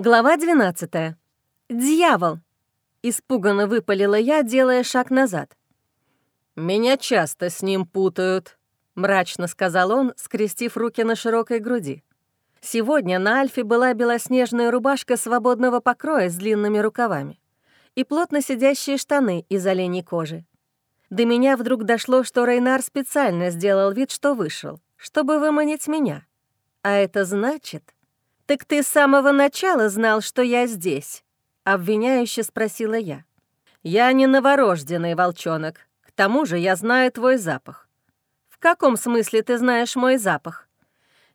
Глава 12. «Дьявол!» — испуганно выпалила я, делая шаг назад. «Меня часто с ним путают», — мрачно сказал он, скрестив руки на широкой груди. Сегодня на Альфе была белоснежная рубашка свободного покроя с длинными рукавами и плотно сидящие штаны из оленей кожи. До меня вдруг дошло, что Рейнар специально сделал вид, что вышел, чтобы выманить меня. А это значит... «Так ты с самого начала знал, что я здесь?» — обвиняюще спросила я. «Я не новорожденный волчонок. К тому же я знаю твой запах». «В каком смысле ты знаешь мой запах?»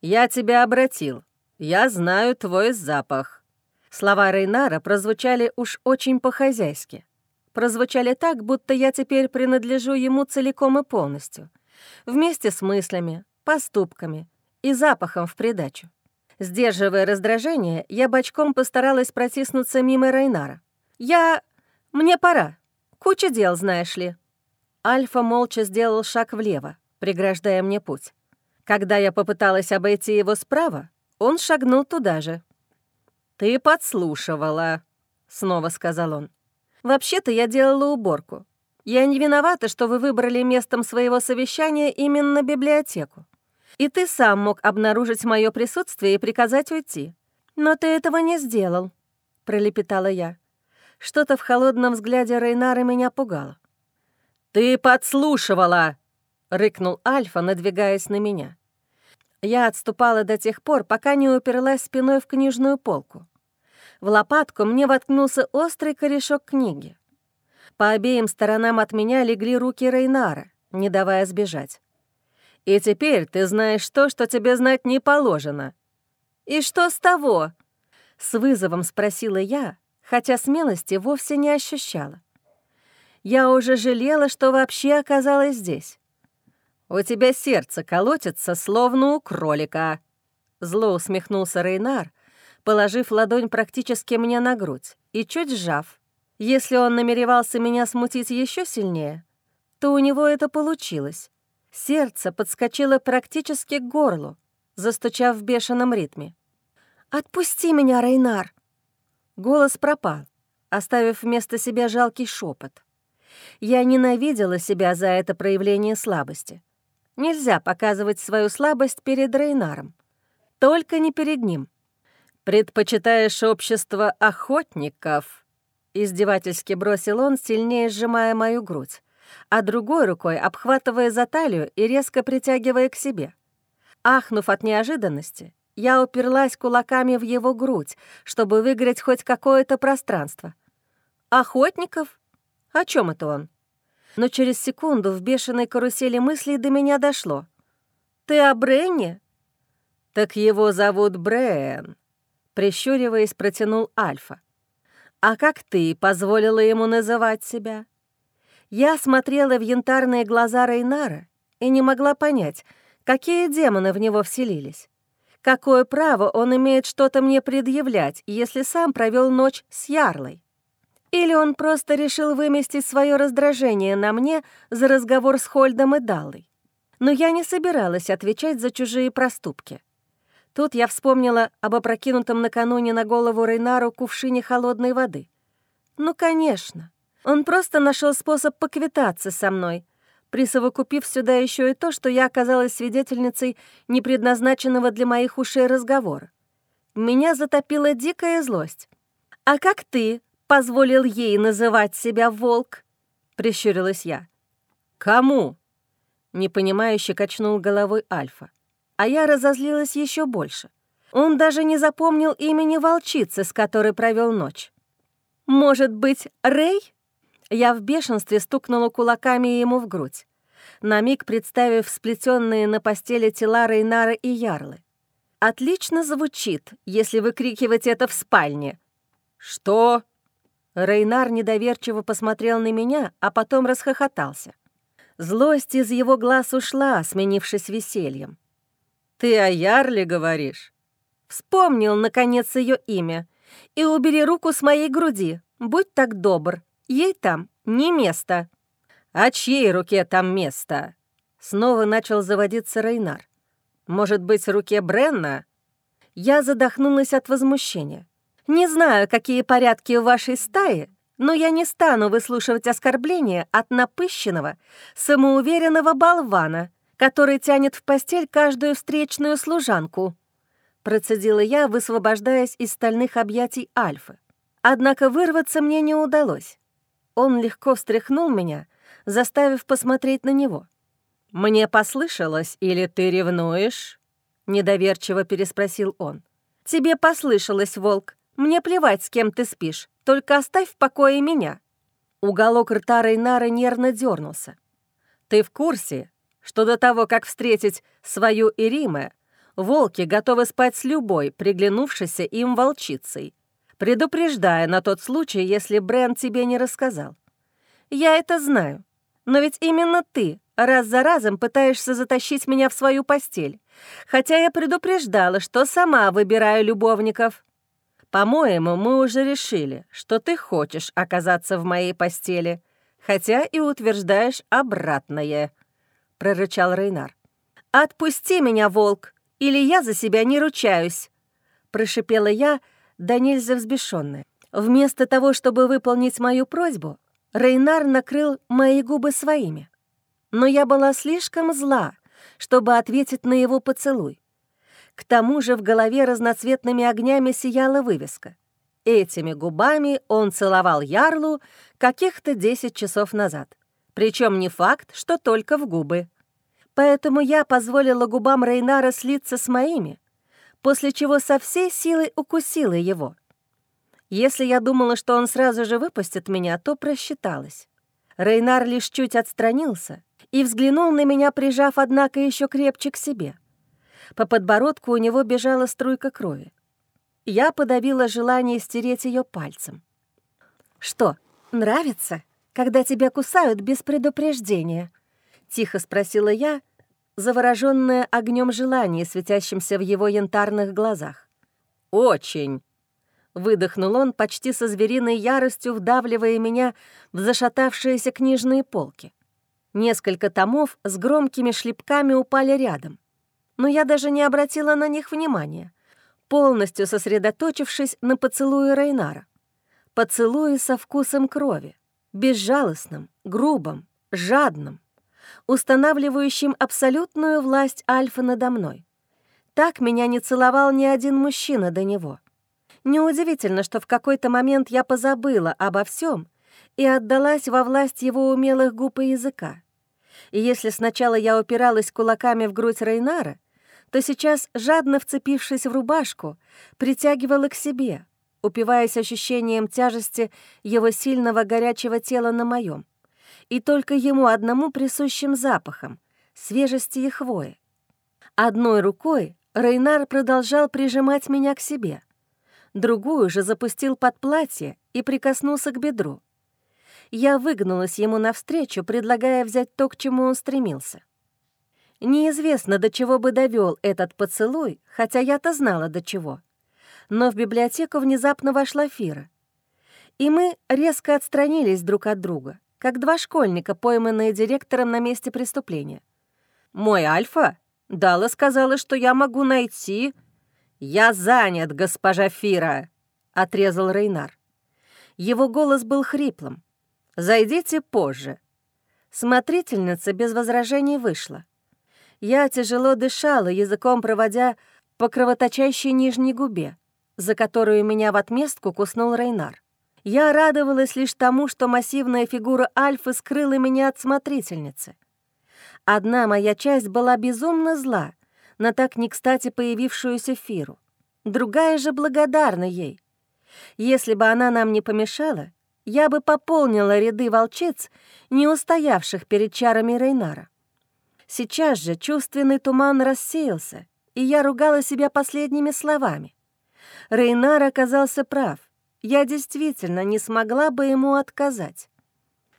«Я тебя обратил. Я знаю твой запах». Слова Рейнара прозвучали уж очень по-хозяйски. Прозвучали так, будто я теперь принадлежу ему целиком и полностью. Вместе с мыслями, поступками и запахом в придачу. Сдерживая раздражение, я бочком постаралась протиснуться мимо Райнара. «Я... мне пора. Куча дел, знаешь ли». Альфа молча сделал шаг влево, преграждая мне путь. Когда я попыталась обойти его справа, он шагнул туда же. «Ты подслушивала», — снова сказал он. «Вообще-то я делала уборку. Я не виновата, что вы выбрали местом своего совещания именно библиотеку. И ты сам мог обнаружить мое присутствие и приказать уйти. Но ты этого не сделал», — пролепетала я. Что-то в холодном взгляде Рейнара меня пугало. «Ты подслушивала!» — рыкнул Альфа, надвигаясь на меня. Я отступала до тех пор, пока не уперлась спиной в книжную полку. В лопатку мне воткнулся острый корешок книги. По обеим сторонам от меня легли руки Рейнара, не давая сбежать. И теперь ты знаешь то, что тебе знать не положено». «И что с того?» — с вызовом спросила я, хотя смелости вовсе не ощущала. Я уже жалела, что вообще оказалась здесь. «У тебя сердце колотится, словно у кролика», — зло усмехнулся Рейнар, положив ладонь практически мне на грудь и чуть сжав. Если он намеревался меня смутить еще сильнее, то у него это получилось. Сердце подскочило практически к горлу, застучав в бешеном ритме. «Отпусти меня, Рейнар!» Голос пропал, оставив вместо себя жалкий шепот. Я ненавидела себя за это проявление слабости. Нельзя показывать свою слабость перед Рейнаром. Только не перед ним. «Предпочитаешь общество охотников?» Издевательски бросил он, сильнее сжимая мою грудь а другой рукой обхватывая за талию и резко притягивая к себе. Ахнув от неожиданности, я уперлась кулаками в его грудь, чтобы выиграть хоть какое-то пространство. «Охотников? О чем это он?» Но через секунду в бешеной карусели мыслей до меня дошло. «Ты о Бренне?» «Так его зовут Брен», — прищуриваясь, протянул Альфа. «А как ты позволила ему называть себя?» Я смотрела в янтарные глаза Рейнара и не могла понять, какие демоны в него вселились. Какое право он имеет что-то мне предъявлять, если сам провел ночь с Ярлой? Или он просто решил выместить свое раздражение на мне за разговор с Хольдом и Даллой? Но я не собиралась отвечать за чужие проступки. Тут я вспомнила об опрокинутом накануне на голову Рейнару кувшине холодной воды. Ну, конечно. Он просто нашел способ поквитаться со мной, присовокупив сюда еще и то, что я оказалась свидетельницей непредназначенного для моих ушей разговора. Меня затопила дикая злость. «А как ты позволил ей называть себя волк?» — прищурилась я. «Кому?» — непонимающе качнул головой Альфа. А я разозлилась еще больше. Он даже не запомнил имени волчицы, с которой провел ночь. «Может быть, Рэй?» Я в бешенстве стукнула кулаками ему в грудь, на миг представив сплетенные на постели тела Рейнара и Ярлы. «Отлично звучит, если выкрикивать это в спальне». «Что?» Рейнар недоверчиво посмотрел на меня, а потом расхохотался. Злость из его глаз ушла, сменившись весельем. «Ты о Ярле говоришь?» Вспомнил, наконец, ее имя. «И убери руку с моей груди, будь так добр», Ей там не место». «А чьей руке там место?» Снова начал заводиться Рейнар. «Может быть, руке Бренна?» Я задохнулась от возмущения. Не знаю, какие порядки в вашей стае, но я не стану выслушивать оскорбления от напыщенного, самоуверенного болвана, который тянет в постель каждую встречную служанку. Процедила я, высвобождаясь из стальных объятий Альфы. Однако вырваться мне не удалось. Он легко встряхнул меня, заставив посмотреть на него. «Мне послышалось, или ты ревнуешь?» — недоверчиво переспросил он. «Тебе послышалось, волк. Мне плевать, с кем ты спишь. Только оставь в покое меня». Уголок рта Рейнара нервно дернулся. «Ты в курсе, что до того, как встретить свою Ириме, волки готовы спать с любой, приглянувшейся им волчицей, предупреждая на тот случай, если Брен тебе не рассказал? Я это знаю. Но ведь именно ты раз за разом пытаешься затащить меня в свою постель, хотя я предупреждала, что сама выбираю любовников. По-моему, мы уже решили, что ты хочешь оказаться в моей постели, хотя и утверждаешь обратное», — прорычал Рейнар. «Отпусти меня, волк, или я за себя не ручаюсь», — прошипела я, да нельзя взбешенная. Вместо того, чтобы выполнить мою просьбу, Рейнар накрыл мои губы своими. Но я была слишком зла, чтобы ответить на его поцелуй. К тому же в голове разноцветными огнями сияла вывеска. Этими губами он целовал Ярлу каких-то 10 часов назад. Причем не факт, что только в губы. Поэтому я позволила губам Рейнара слиться с моими, после чего со всей силой укусила его. Если я думала, что он сразу же выпустит меня, то просчиталась. Рейнар лишь чуть отстранился и взглянул на меня, прижав, однако, еще крепче к себе. По подбородку у него бежала струйка крови. Я подавила желание стереть ее пальцем. «Что, нравится, когда тебя кусают без предупреждения?» — тихо спросила я, заворожённая огнем желания, светящимся в его янтарных глазах. «Очень!» — выдохнул он почти со звериной яростью, вдавливая меня в зашатавшиеся книжные полки. Несколько томов с громкими шлепками упали рядом но я даже не обратила на них внимания, полностью сосредоточившись на поцелуе Рейнара. Поцелуе со вкусом крови, безжалостным, грубым, жадным, устанавливающим абсолютную власть Альфа надо мной. Так меня не целовал ни один мужчина до него. Неудивительно, что в какой-то момент я позабыла обо всем и отдалась во власть его умелых губ и языка. И если сначала я упиралась кулаками в грудь Рейнара, то сейчас, жадно вцепившись в рубашку, притягивала к себе, упиваясь ощущением тяжести его сильного горячего тела на моем, и только ему одному присущим запахом, свежести и хвои. Одной рукой Рейнар продолжал прижимать меня к себе, другую же запустил под платье и прикоснулся к бедру. Я выгнулась ему навстречу, предлагая взять то, к чему он стремился. Неизвестно, до чего бы довел этот поцелуй, хотя я-то знала, до чего. Но в библиотеку внезапно вошла Фира. И мы резко отстранились друг от друга, как два школьника, пойманные директором на месте преступления. «Мой Альфа? Дала сказала, что я могу найти...» «Я занят, госпожа Фира!» — отрезал Рейнар. Его голос был хриплым. «Зайдите позже». Смотрительница без возражений вышла. Я тяжело дышала, языком проводя по кровоточащей нижней губе, за которую меня в отместку куснул Рейнар. Я радовалась лишь тому, что массивная фигура Альфы скрыла меня от смотрительницы. Одна моя часть была безумно зла на так не кстати появившуюся Фиру, другая же благодарна ей. Если бы она нам не помешала, я бы пополнила ряды волчиц, не устоявших перед чарами Рейнара. Сейчас же чувственный туман рассеялся, и я ругала себя последними словами. Рейнар оказался прав. Я действительно не смогла бы ему отказать.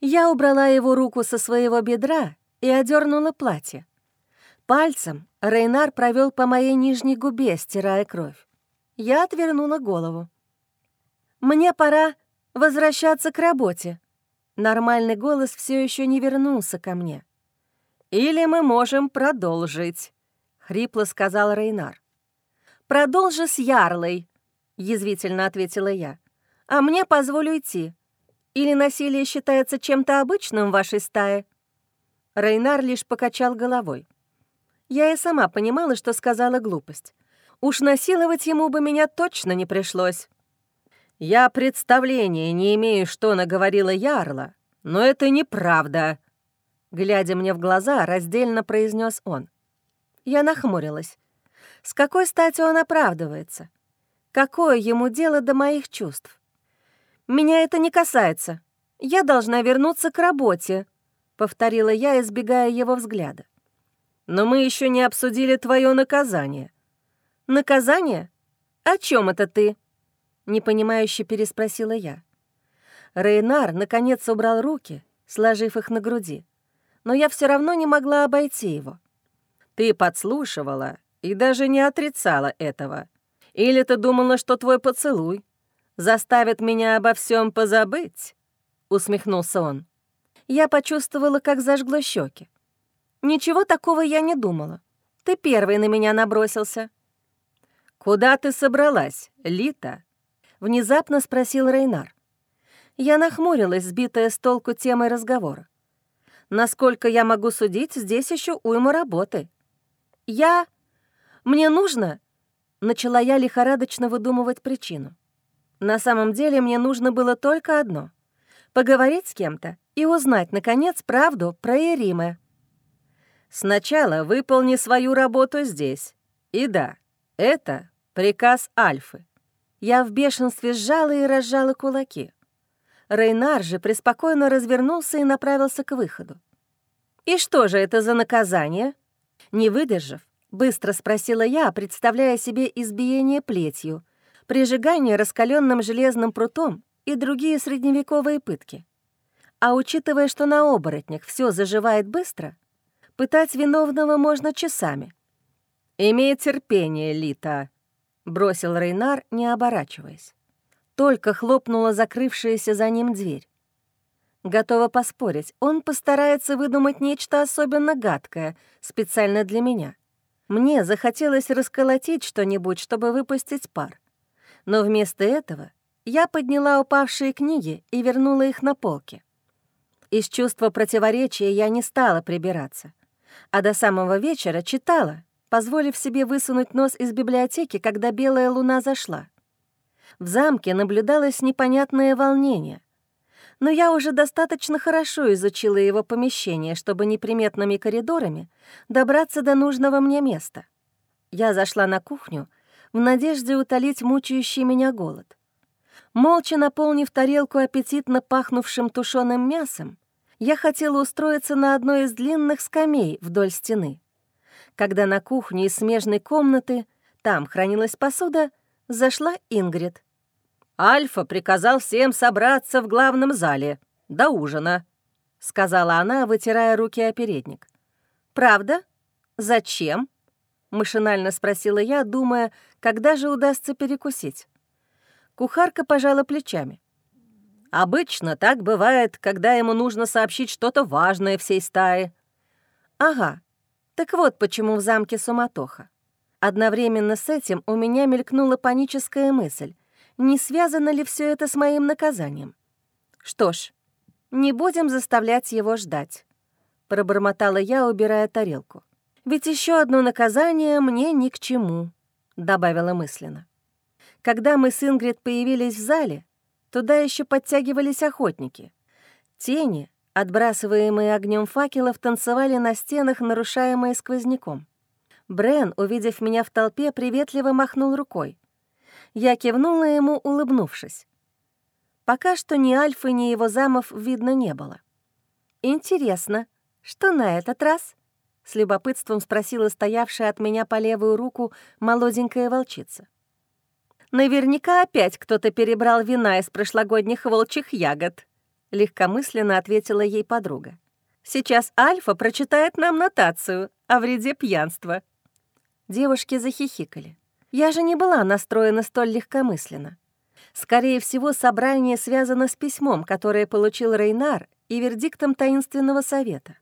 Я убрала его руку со своего бедра и одернула платье. Пальцем Рейнар провел по моей нижней губе, стирая кровь. Я отвернула голову. «Мне пора возвращаться к работе». Нормальный голос все еще не вернулся ко мне. «Или мы можем продолжить», — хрипло сказал Рейнар. «Продолжи с Ярлой», —— язвительно ответила я. «А мне позволю идти. Или насилие считается чем-то обычным в вашей стае?» Рейнар лишь покачал головой. Я и сама понимала, что сказала глупость. Уж насиловать ему бы меня точно не пришлось. Я представления не имею, что наговорила Ярла, но это неправда. Глядя мне в глаза, раздельно произнес он. Я нахмурилась. С какой стати он оправдывается? Какое ему дело до моих чувств? Меня это не касается. Я должна вернуться к работе, повторила я, избегая его взгляда. Но мы еще не обсудили твое наказание. Наказание? О чем это ты? непонимающе переспросила я. Рейнар наконец убрал руки, сложив их на груди, но я все равно не могла обойти его. Ты подслушивала и даже не отрицала этого. Или ты думала, что твой поцелуй заставит меня обо всем позабыть?» — усмехнулся он. Я почувствовала, как зажгло щеки. «Ничего такого я не думала. Ты первый на меня набросился». «Куда ты собралась, Лита?» — внезапно спросил Рейнар. Я нахмурилась, сбитая с толку темой разговора. Насколько я могу судить, здесь еще уйма работы. Я... Мне нужно... Начала я лихорадочно выдумывать причину. На самом деле мне нужно было только одно — поговорить с кем-то и узнать, наконец, правду про Эриме. Сначала выполни свою работу здесь. И да, это приказ Альфы. Я в бешенстве сжала и разжала кулаки. Рейнар же преспокойно развернулся и направился к выходу. «И что же это за наказание?» Не выдержав, быстро спросила я, представляя себе избиение плетью, прижигание раскаленным железным прутом и другие средневековые пытки. А учитывая, что на оборотнях все заживает быстро, пытать виновного можно часами. «Имей терпение, Лита», — бросил Рейнар, не оборачиваясь. Только хлопнула закрывшаяся за ним дверь. Готова поспорить, он постарается выдумать нечто особенно гадкое, специально для меня. Мне захотелось расколотить что-нибудь, чтобы выпустить пар. Но вместо этого я подняла упавшие книги и вернула их на полки. Из чувства противоречия я не стала прибираться, а до самого вечера читала, позволив себе высунуть нос из библиотеки, когда белая луна зашла. В замке наблюдалось непонятное волнение — но я уже достаточно хорошо изучила его помещение, чтобы неприметными коридорами добраться до нужного мне места. Я зашла на кухню в надежде утолить мучающий меня голод. Молча наполнив тарелку аппетитно пахнувшим тушеным мясом, я хотела устроиться на одной из длинных скамей вдоль стены. Когда на кухню из смежной комнаты, там хранилась посуда, зашла Ингрид — Альфа приказал всем собраться в главном зале до ужина», — сказала она, вытирая руки о передник. «Правда? Зачем?» — машинально спросила я, думая, когда же удастся перекусить. Кухарка пожала плечами. «Обычно так бывает, когда ему нужно сообщить что-то важное всей стае». «Ага, так вот почему в замке суматоха. Одновременно с этим у меня мелькнула паническая мысль не связано ли все это с моим наказанием. Что ж, не будем заставлять его ждать, пробормотала я, убирая тарелку. Ведь еще одно наказание мне ни к чему, добавила мысленно. Когда мы с Ингрид появились в зале, туда еще подтягивались охотники. Тени, отбрасываемые огнем факелов, танцевали на стенах, нарушаемые сквозняком. Брен, увидев меня в толпе, приветливо махнул рукой. Я кивнула ему, улыбнувшись. Пока что ни Альфы, ни его замов видно не было. «Интересно, что на этот раз?» — с любопытством спросила стоявшая от меня по левую руку молоденькая волчица. «Наверняка опять кто-то перебрал вина из прошлогодних волчьих ягод», — легкомысленно ответила ей подруга. «Сейчас Альфа прочитает нам нотацию о вреде пьянства». Девушки захихикали. Я же не была настроена столь легкомысленно. Скорее всего, собрание связано с письмом, которое получил Рейнар, и вердиктом таинственного совета.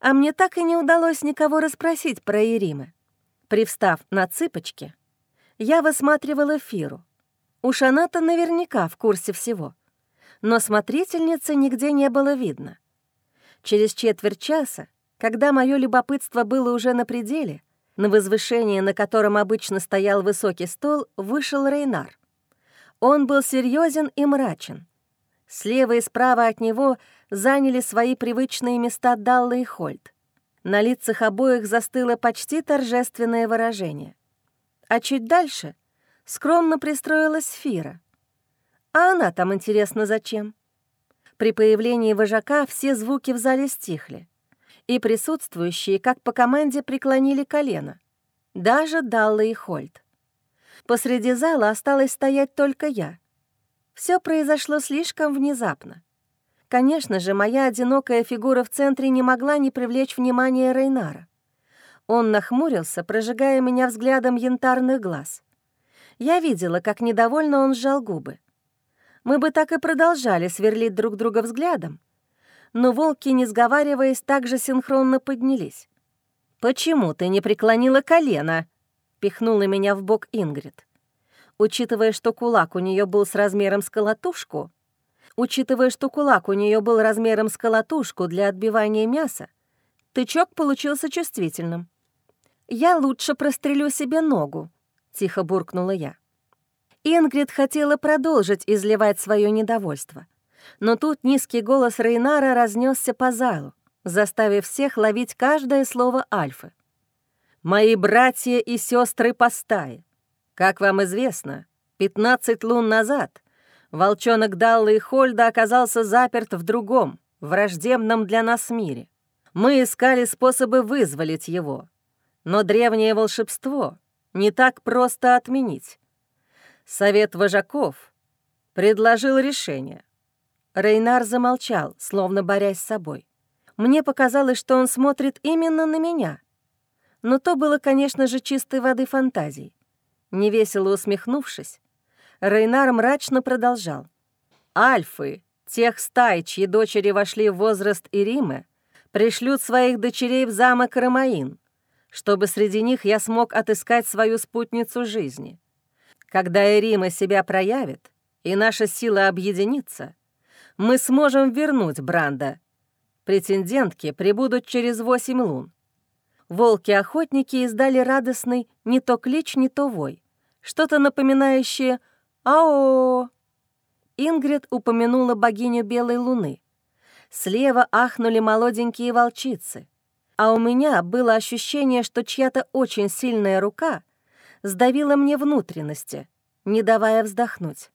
А мне так и не удалось никого расспросить про Иримы. Привстав на цыпочки, я высматривала Фиру, Уж она-то наверняка в курсе всего. Но смотрительницы нигде не было видно. Через четверть часа, когда мое любопытство было уже на пределе, на возвышении, на котором обычно стоял высокий стол, вышел Рейнар. Он был серьезен и мрачен. Слева и справа от него заняли свои привычные места Далла и Хольд. На лицах обоих застыло почти торжественное выражение. А чуть дальше скромно пристроилась Фира. А она там, интересно, зачем? При появлении вожака все звуки в зале стихли и присутствующие, как по команде, преклонили колено. Даже Далла и Хольд. Посреди зала осталось стоять только я. Все произошло слишком внезапно. Конечно же, моя одинокая фигура в центре не могла не привлечь внимание Рейнара. Он нахмурился, прожигая меня взглядом янтарных глаз. Я видела, как недовольно он сжал губы. Мы бы так и продолжали сверлить друг друга взглядом, но волки, не сговариваясь, также синхронно поднялись. «Почему ты не преклонила колено?» — пихнула меня в бок Ингрид. Учитывая, что кулак у нее был с размером с колотушку, учитывая, что кулак у нее был размером с колотушку для отбивания мяса, тычок получился чувствительным. «Я лучше прострелю себе ногу», — тихо буркнула я. Ингрид хотела продолжить изливать свое недовольство — но тут низкий голос Рейнара разнесся по залу, заставив всех ловить каждое слово Альфы. «Мои братья и сестры по стае, как вам известно, 15 лун назад волчонок Далла и Хольда оказался заперт в другом, враждебном для нас мире. Мы искали способы вызволить его, но древнее волшебство не так просто отменить. Совет вожаков предложил решение Рейнар замолчал, словно борясь с собой. Мне показалось, что он смотрит именно на меня. Но то было, конечно же, чистой воды фантазией. Невесело усмехнувшись, Рейнар мрачно продолжал. «Альфы, тех стай, чьи дочери вошли в возраст Иримы, пришлют своих дочерей в замок Ромаин, чтобы среди них я смог отыскать свою спутницу жизни. Когда Ирима себя проявит, и наша сила объединится — мы сможем вернуть Бранда. Претендентки прибудут через восемь лун. Волки-охотники издали радостный не то клич, не то вой. Что-то напоминающее «Ао!». Ингрид упомянула богиню Белой Луны. Слева ахнули молоденькие волчицы. А у меня было ощущение, что чья-то очень сильная рука сдавила мне внутренности, не давая вздохнуть.